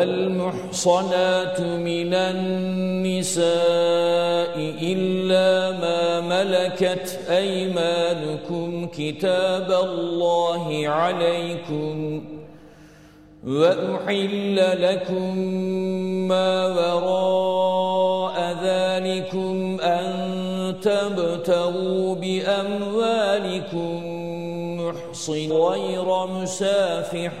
والمحصنات من النساء إلا ما ملكت أيمانكم كتاب الله عليكم وَأُحِلَّ لَكُم مَّا وَرَاءَ ذَلِكُمْ أَن تَبْتَغُوا بِأَمْوَالِكُم مُّحْصِنِينَ غَيْرَ مُسَافِحِينَ.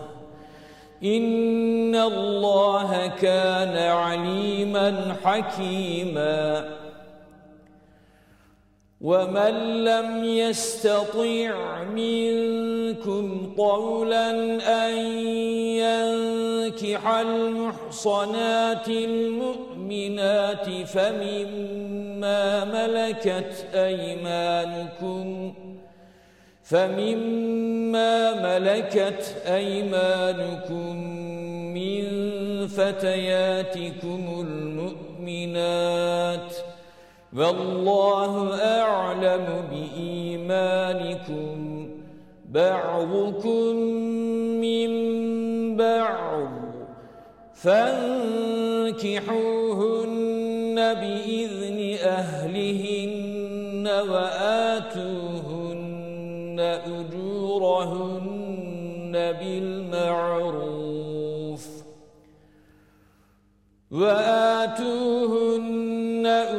إن الله كان عليما حكيما. ومن لم يستطيع منكم طولا أن ينكح المحصنات المؤمنات فمما ملكت أيمانكم فمما ملكت أيمانكم من فتياتكم المؤمنات والله أعلم بإيمانكم بعضكم من بعض فانكحوهن بإذن أهلهن وآتوهن أجورهن بالمعروف وآتوهن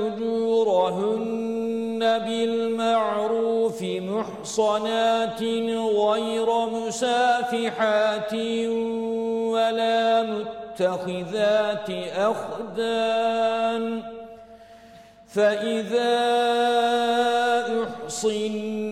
أجورهن بالمعروف محصنات غير مسافحات ولا متخذات أخدان فإذا أحصن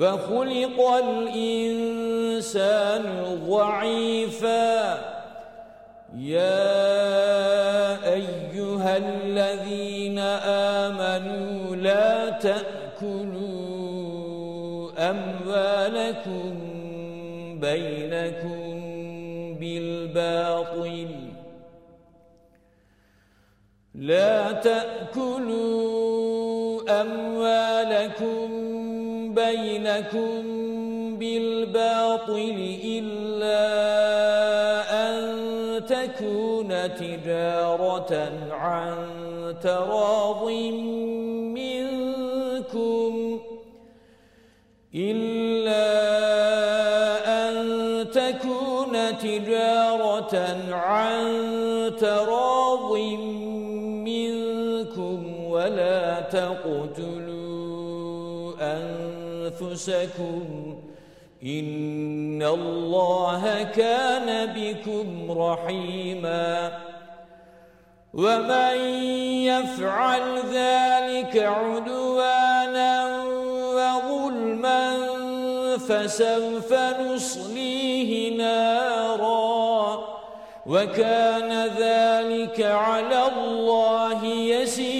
وخلق الإنسان ضعيفا. يا أيها الذين آمنوا لا تأكلوا أموالكم بينكم بالباطل. لا تأكلوا أموالكم لكم بالباطل إلا أن تكون تجارة عن تراض منكم إلا أن تكون تجارة عن تراض منكم ولا تقتلوا أنفسكم إن الله كان بكم رحيما ومن يفعل ذلك عدوانا وظلما فسوف نصليه نارا وكان ذلك على الله يسيرا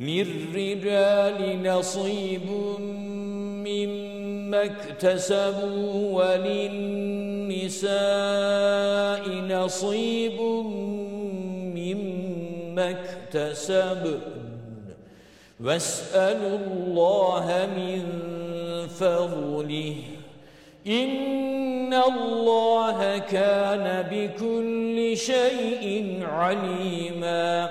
للرجال نصيب مما اكتسبوا وللنساء نصيب مما اكتسبوا واسألوا الله من فضله. إن الله كان بكل شيء عليما.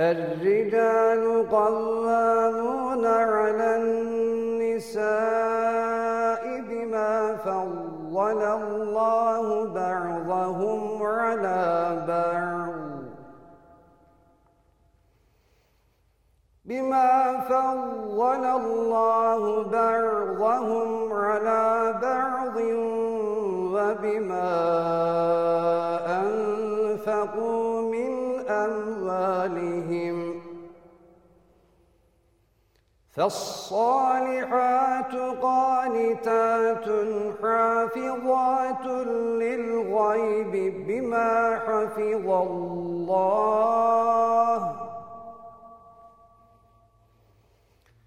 الرجال قوامون على النساء بما فضل الله بعضهم على بعض. بما فضل الله بعضهم على بعض وبما أنفقوا فالصالحات قانتات حافظات للغيب بما حفظ الله.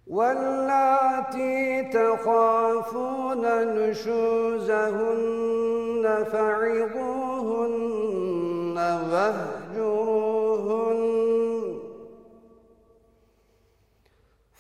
واللاتي تخافون نشوزهن فعظوهن واهجروهن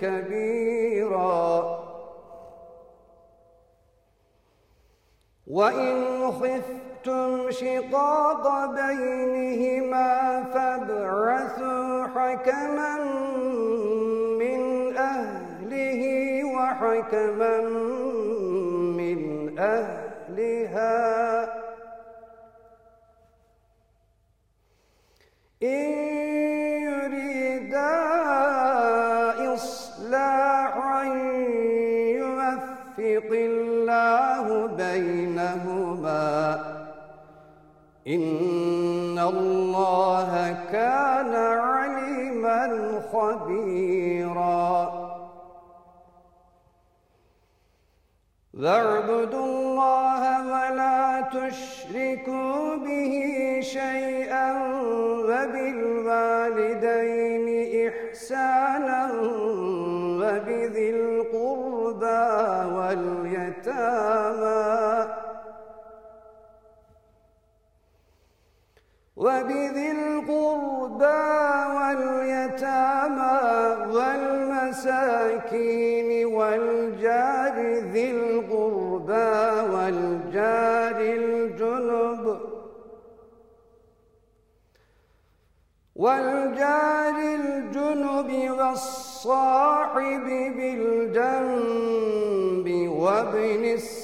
كبيرا. وإن خفتم شقاق بينهما فابعثوا حكما من أهله وحكما من أهلها. إن إن الله كان عليما خبيرا. واعبدوا الله ولا تشركوا به شيئا وبالوالدين إحسانا وبذي القربى واليتامى. وبذي القربى واليتامى والمساكين والجار ذي القربى والجار الجنب والجار الجنب والصاحب بالجنب وابن السبيل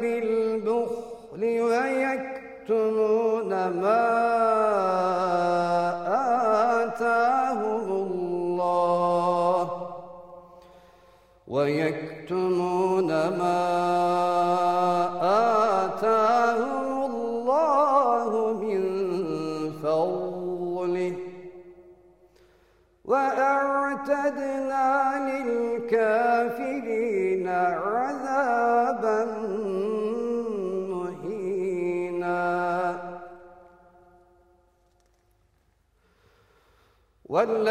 بالبخل ويكتمون ما آتاهم الله. ويكتمون ما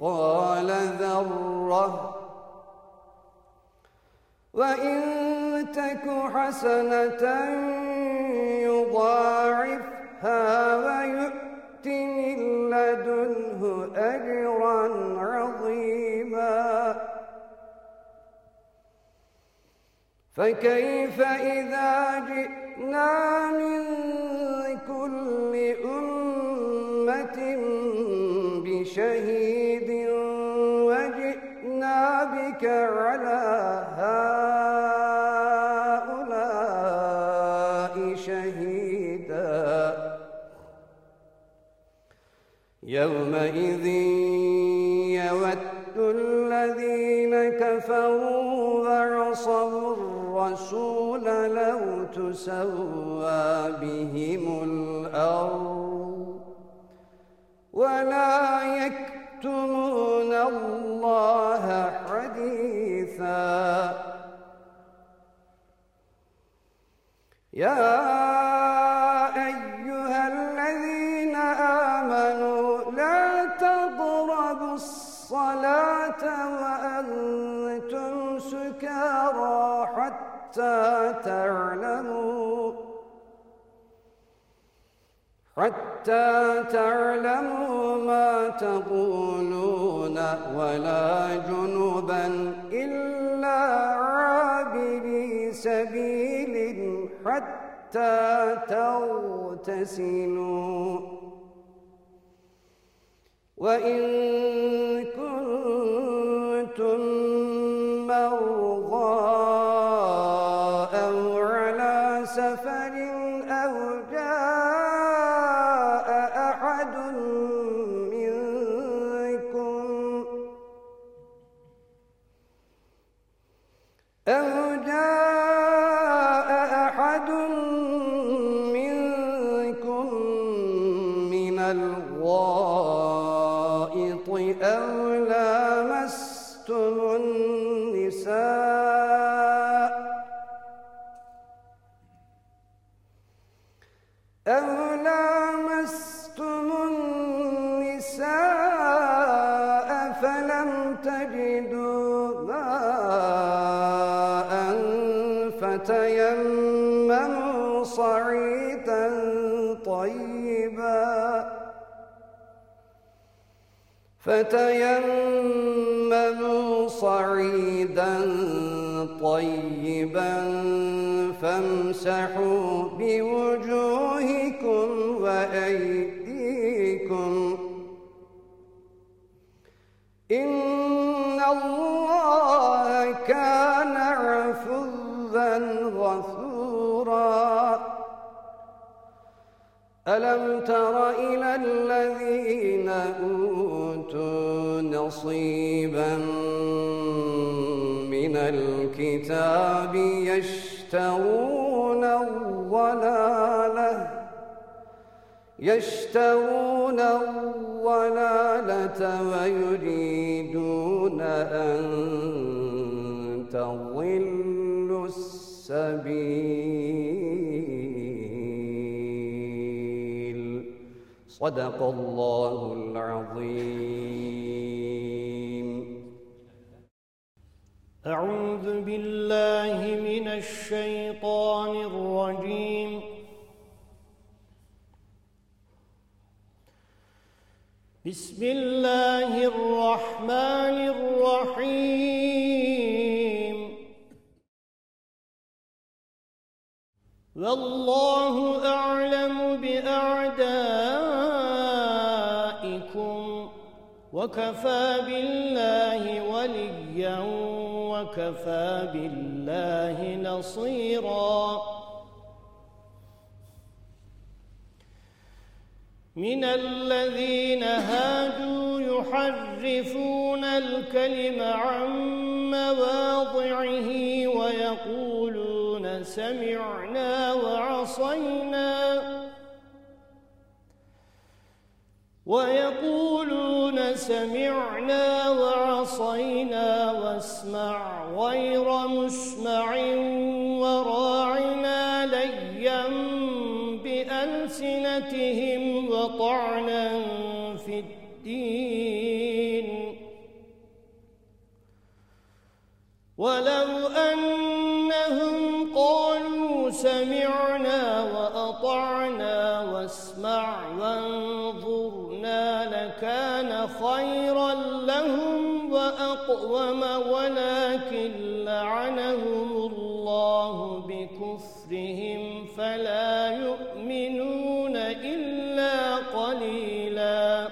مثقال ذرة. وإن تك حسنة يضاعفها ويؤت من لدنه أجرا عظيما. فكيف إذا جئنا من كل أمة بشهيد وجئنا بك على هؤلاء شهيدا. يومئذ يود الذين كفروا وعصوا الرسول لو تسوى بهم الأرض. ولا يكتمون الله حديثا. يا أيها الذين آمنوا لا تضربوا الصلاة وأنتم سكارى حتى تعلموا حتى تعلموا ما تقولون ولا جنبا إلا عابري سبيل حتى تغتسلوا. وإن كنتم فتيمموا صعيدا طيبا فامسحوا بوجوهكم وأيديكم إن الله كان عفوا غفورا. ألم تر إلى الذين أوتوا نصيبا من الكتاب يشترون الضلالة يشترون الضلالة ويريدون أن تضلوا السبيل. صدق الله العظيم. أعوذ بالله من الشيطان الرجيم. بسم الله الرحمن الرحيم. والله أعلم بأعدائكم وكفى بالله وليا وكفى بالله نصيرا. من الذين هادوا يحرفون الكلم عن مواضعه ويقولون سمعنا وعصينا. ويقولون سمعنا وعصينا واسمع غير مسمع وراعنا ليا بألسنتهم وطعنا في الدين. ولو أنهم وأقوم ولكن لعنهم الله بكفرهم فلا يؤمنون إلا قليلا.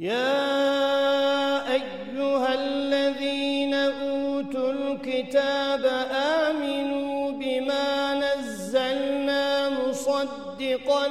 يا مصدقا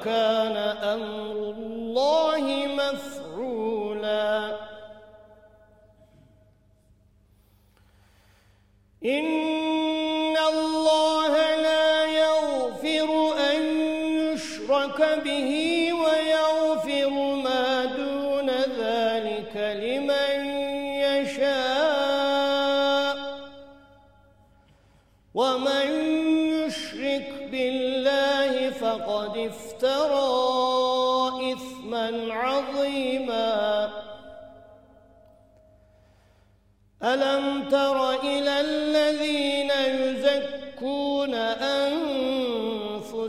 وكان أمر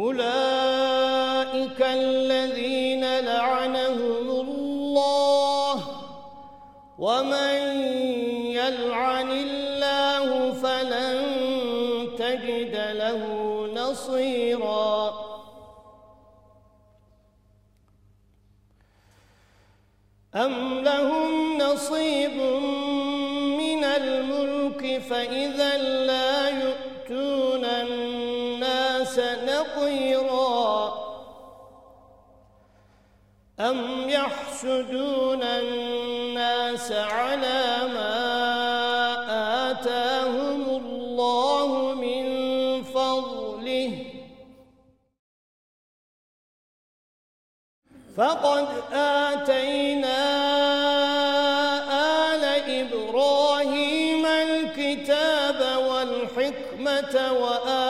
أولئك الذين لعنهم الله. ومن يلعن الله فلن تجد له نصيرا. أم لهم نصيب من الملك فإذا أم يحسدون الناس على ما آتاهم الله من فضله؟ فقد آتينا آل إبراهيم الكتاب والحكمة وآتيناهم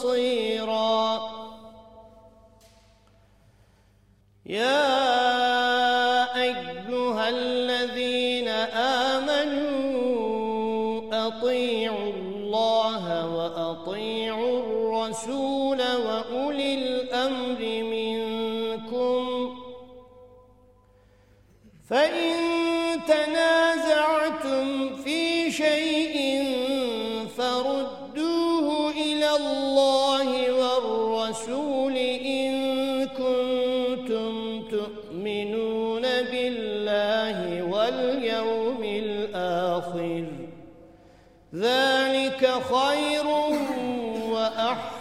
بصيرا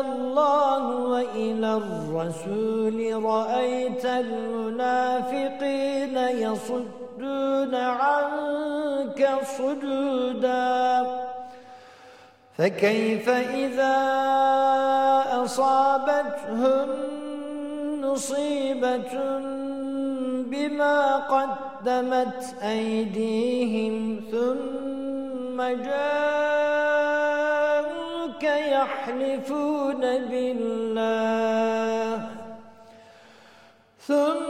الله وإلى الرسول رأيت المنافقين يصدون عنك صدودا. فكيف إذا أصابتهم مصيبة بما قدمت أيديهم ثم جاءوك يحلفون بالله. ثم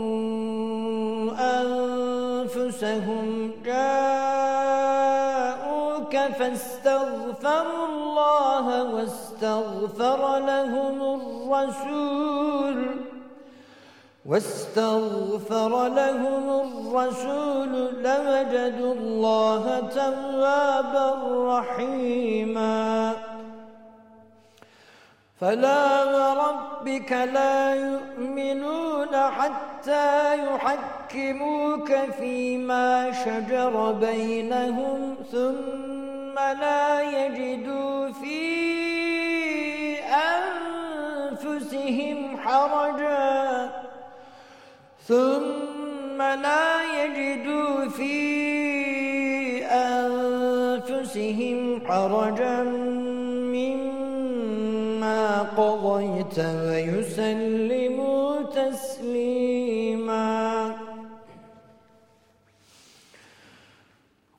واستغفر لهم الرسول. واستغفر لهم الرسول لوجدوا الله توابا رحيما. فلا وربك لا يؤمنون حتى يحكموك فيما شجر بينهم ثم لا يجدوا في حرجا ثم لا يجدوا في أنفسهم حرجا مما قضيت ويسلموا تسليما.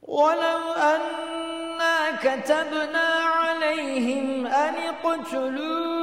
ولو أنا كتبنا عليهم أن اقتلوا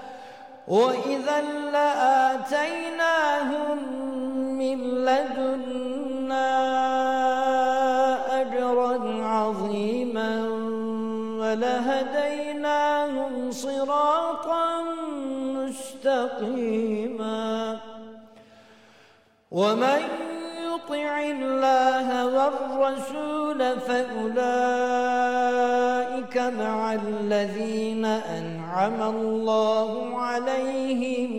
وإذا لآتيناهم من لدنا أجرا عظيما ولهديناهم صراطا مستقيما ومن يطع الله والرسول فأولئك مع الذين أنعم الله عليهم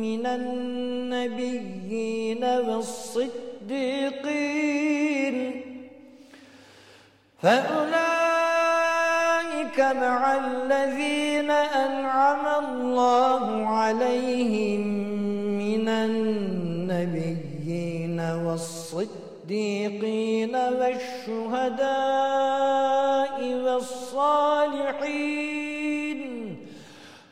من النبيين والصديقين. فأولئك مع الذين أنعم الله عليهم من النبيين والصديقين والشهداء.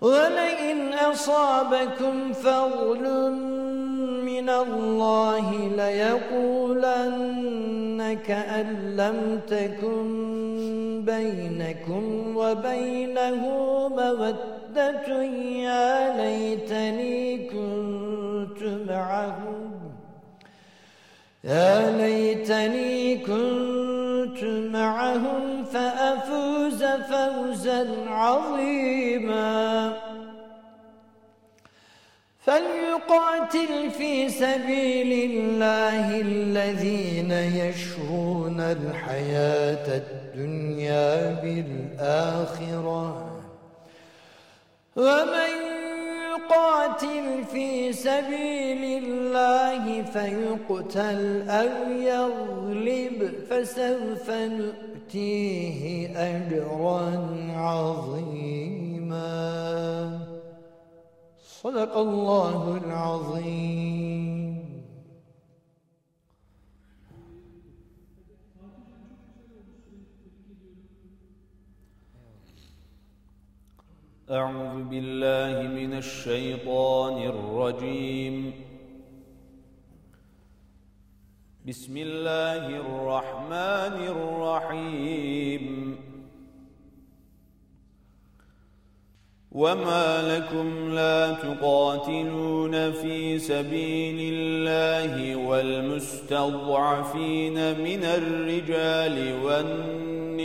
ولئن أصابكم فضل من الله ليقولن كأن لم تكن بينكم وبينه مودة يا ليتني كنت معهم يا ليتني كنت معهم فأفوز فوزا عظيما. فليقاتل في سبيل الله الذين يشرون الحياة الدنيا بالآخرة. ومن يقاتل في سبيل الله فيقتل أو يغلب فسوف نؤتيه أجرا عظيما. صدق الله العظيم. أعوذ بالله من الشيطان الرجيم. بسم الله الرحمن الرحيم. وما لكم لا تقاتلون في سبيل الله والمستضعفين من الرجال والنساء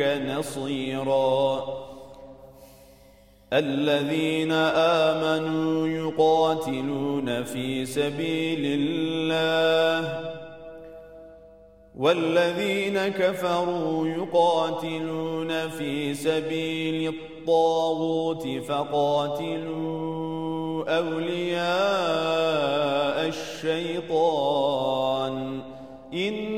نصيرا. الذين آمنوا يقاتلون في سبيل الله والذين كفروا يقاتلون في سبيل الطاغوت فقاتلوا أولياء الشيطان. إن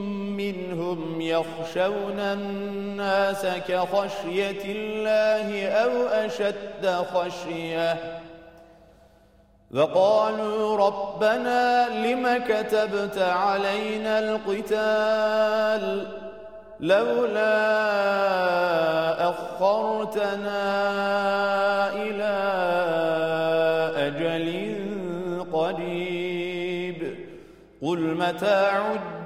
يخشون الناس كخشية الله أو أشد خشية. وقالوا ربنا لم كتبت علينا القتال لولا أخرتنا إلى أجل قريب. قل متاع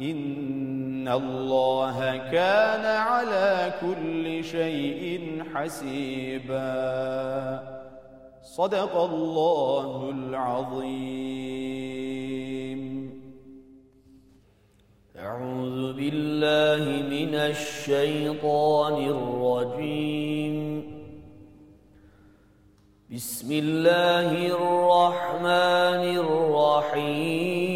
إن الله كان على كل شيء حسيبا. صدق الله العظيم. أعوذ بالله من الشيطان الرجيم. بسم الله الرحمن الرحيم.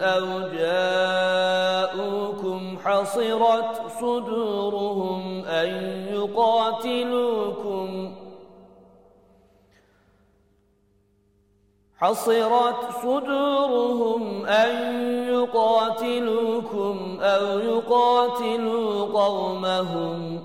أو جاءوكم حصرت صدورهم أن يقاتلوكم حصرت صدورهم أن يقاتلوكم أو يقاتلوا قومهم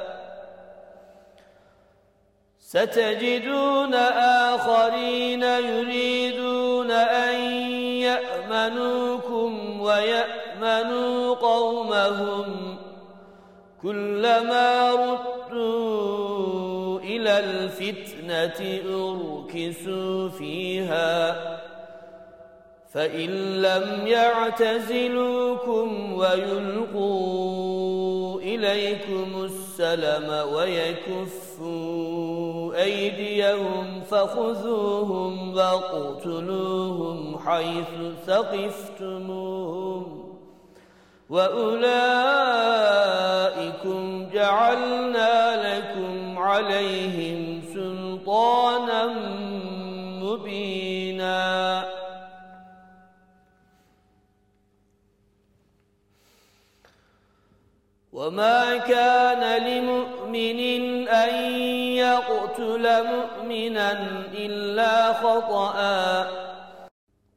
ستجدون آخرين يريدون أن يأمنوكم ويأمنوا قومهم كلما ردوا إلى الفتنة أركسوا فيها فإن لم يعتزلوكم ويلقوا إليكم السلم ويكفوا أيديهم فخذوهم واقتلوهم حيث ثقفتموهم وأولئكم جعلنا لكم عليهم وما كان لمؤمن أن يقتل مؤمنا إلا خطأ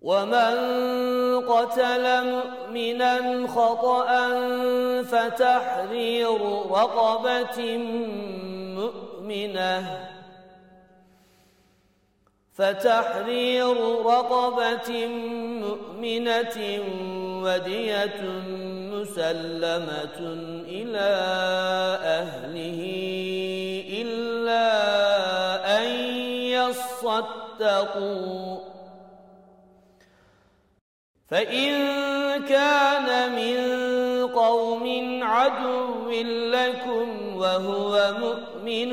ومن قتل مؤمنا خطأ فتحرير رقبة مؤمنة فتحرير رقبة مؤمنة ودية مسلمة إلى أهله إلا أن يصدقوا. فإن كان من قوم عدو لكم وهو مؤمن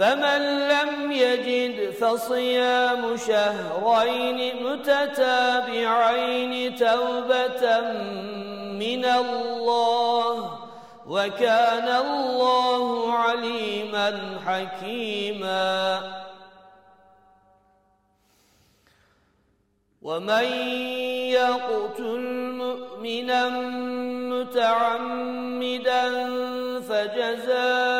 فمن لم يجد فصيام شهرين متتابعين توبة من الله وكان الله عليما حكيما. ومن يقتل مؤمنا متعمدا فجزاؤه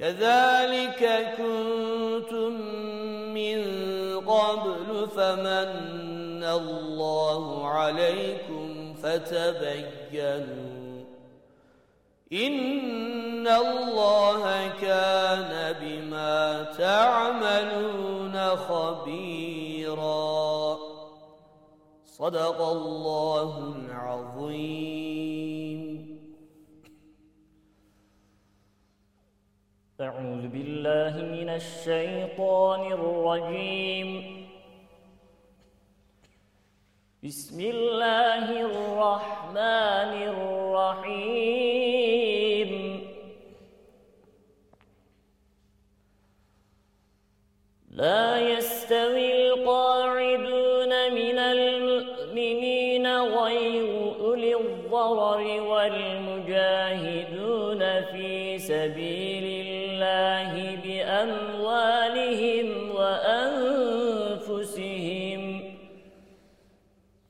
كذلك كنتم من قبل فمن الله عليكم فتبينوا. إن الله كان بما تعملون خبيرا. صدق الله العظيم. أعوذ بالله من الشيطان الرجيم. بسم الله الرحمن الرحيم. لا يستوي القاعدون من المؤمنين غير أولي الضرر والمجاهدون في سبيل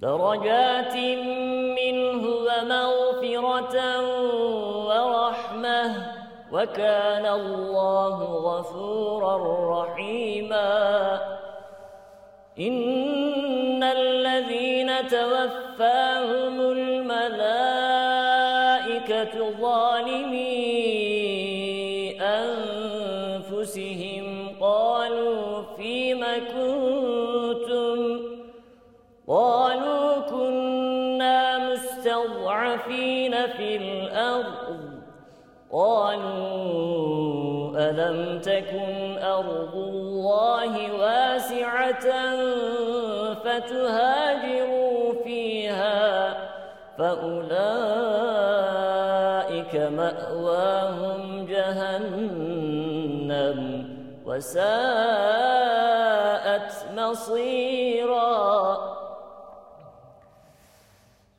درجات منه ومغفرة ورحمة وكان الله غفورا رحيما. إن الذين توفاهم الملائكة مستضعفين في الأرض قالوا ألم تكن أرض الله واسعة فتهاجروا فيها فأولئك مأواهم جهنم وساءت مصيرا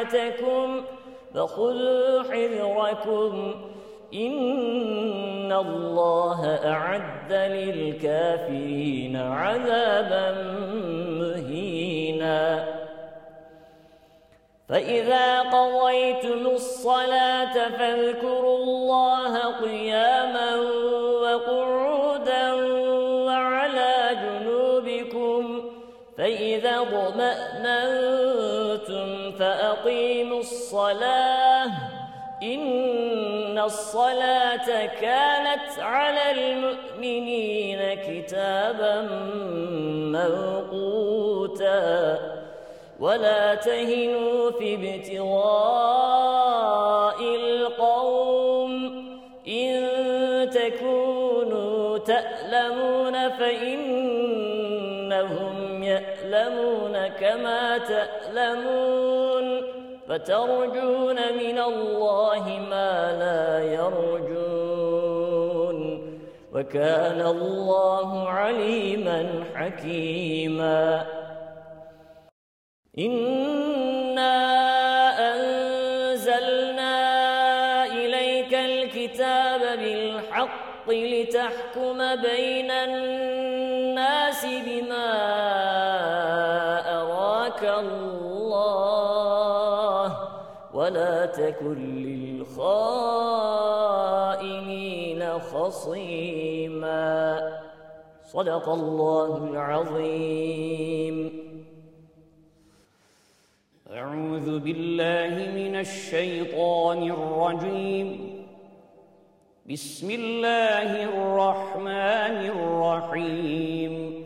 أسلحتكم فخذوا حذركم. إن الله أعد للكافرين عذابا مهينا. فإذا قضيتم الصلاة فاذكروا الله قياما وقعودا وعلى جنوبكم. فإذا ضمأنتم فأقيموا الصلاة إن الصلاة كانت على المؤمنين كتابا موقوتا ولا تهنوا في ابتغاء كما تألمون فترجون من الله ما لا يرجون وكان الله عليما حكيما إنا أنزلنا إليك الكتاب بالحق لتحكم بين الناس بما تكن للخائنين خصيما. صدق الله العظيم. أعوذ بالله من الشيطان الرجيم. بسم الله الرحمن الرحيم.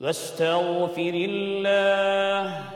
واستغفر الله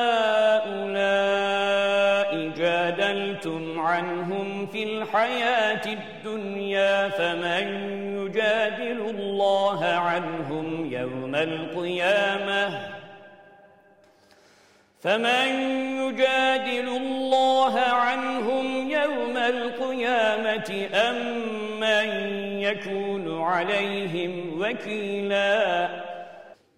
عنهم في الحياة الدنيا فمن يجادل الله عنهم يوم القيامة؟ فمن يجادل الله عنهم يوم القيامة أم من يكون عليهم وكيلا؟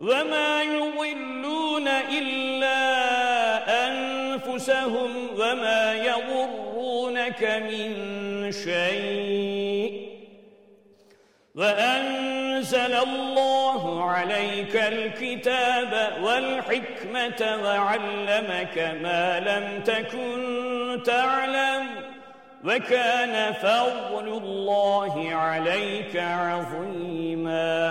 وما يضلون إلا أنفسهم وما يضرونك من شيء وأنزل الله عليك الكتاب والحكمة وعلمك ما لم تكن تعلم وكان فضل الله عليك عظيما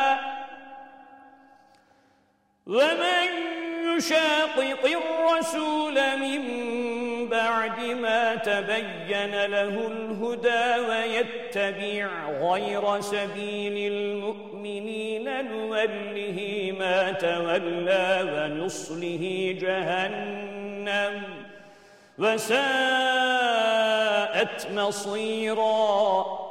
ومن يشاقق الرسول من بعد ما تبين له الهدى ويتبع غير سبيل المؤمنين نوله ما تولى ونصله جهنم وساءت مصيراً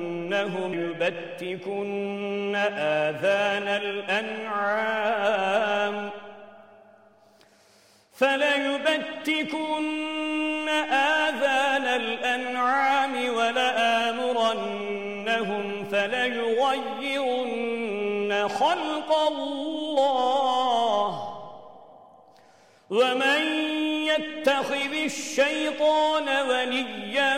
إنهم يبتكن آذان الأنعام فليبتكن آذان الأنعام ولآمرنهم فليغيرن خلق الله ومن يتخذ الشيطان وليا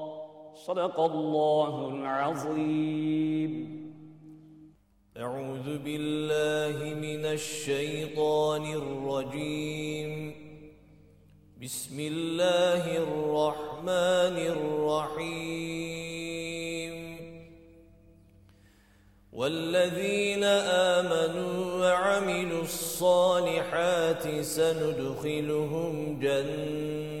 صدق الله العظيم. أعوذ بالله من الشيطان الرجيم. بسم الله الرحمن الرحيم. والذين آمنوا وعملوا الصالحات سندخلهم جنات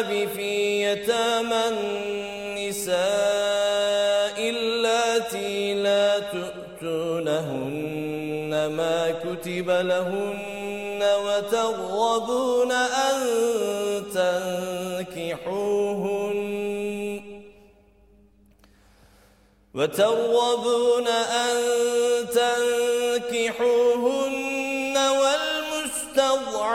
الكتاب في يتامى النساء اللاتي لا تؤتونهن ما كتب لهن وترغبون أن تنكحوهن وترغبون أن تنكحوهن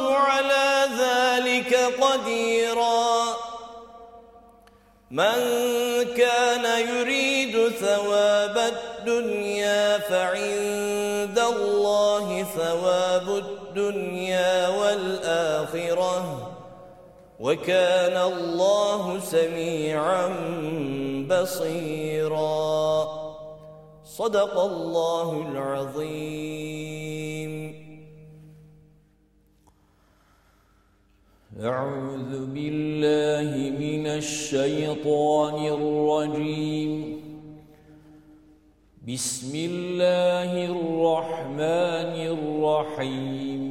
على ذلك قديرا. من كان يريد ثواب الدنيا فعند الله ثواب الدنيا والآخرة. وكان الله سميعا بصيرا. صدق الله العظيم. أعوذ بالله من الشيطان الرجيم. بسم الله الرحمن الرحيم.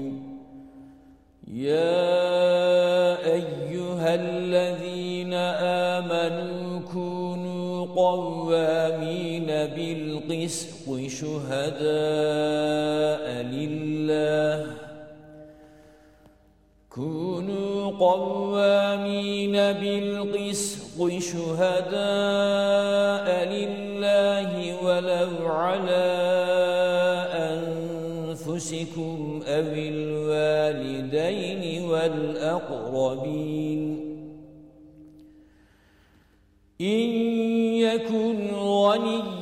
يا أيها الذين آمنوا كونوا قوامين بالقسط شهداء لله. كونوا قوامين بالقسط شهداء لله ولو على أنفسكم أو الوالدين والأقربين إن يكن غنيا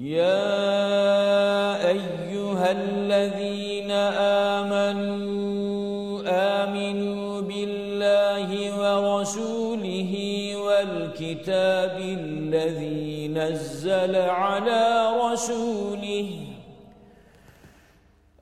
يا أيها الذين آمنوا آمنوا بالله ورسوله والكتاب الذي نزل على رسوله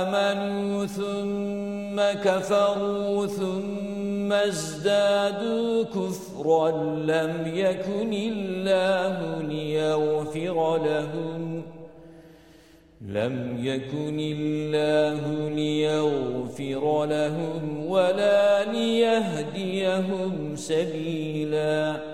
آمنوا ثم كفروا ثم ازدادوا كفرا لم يكن الله ليغفر لهم لم يكن الله ليغفر لهم ولا ليهديهم سبيلا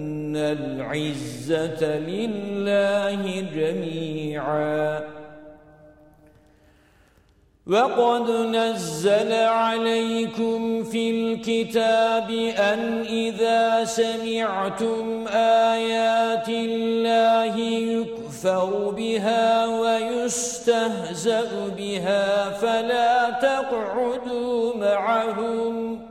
العزة لله جميعاً. وقد نزل عليكم في الكتاب أن إذا سمعتم آيات الله يكفر بها ويستهزأ بها فلا تقعدوا معهم.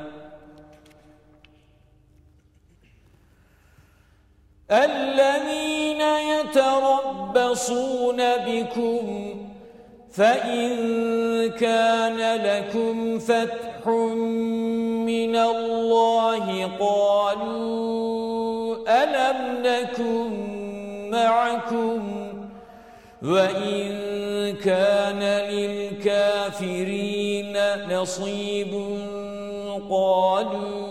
الذين يتربصون بكم فإن كان لكم فتح من الله قالوا ألم نكن معكم وَإِن كَانَ لِلْكَافِرِينَ نَصِيبٌ قَالُوا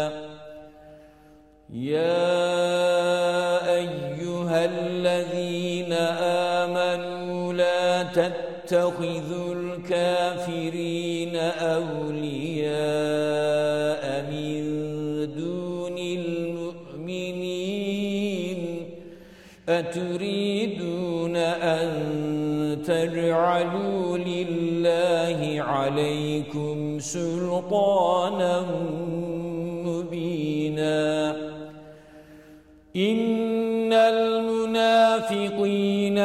الذين آمنوا لا تتخذوا الكافرين أولياء من دون المؤمنين أتريدون أن تجعلوا لله عليكم سلطانا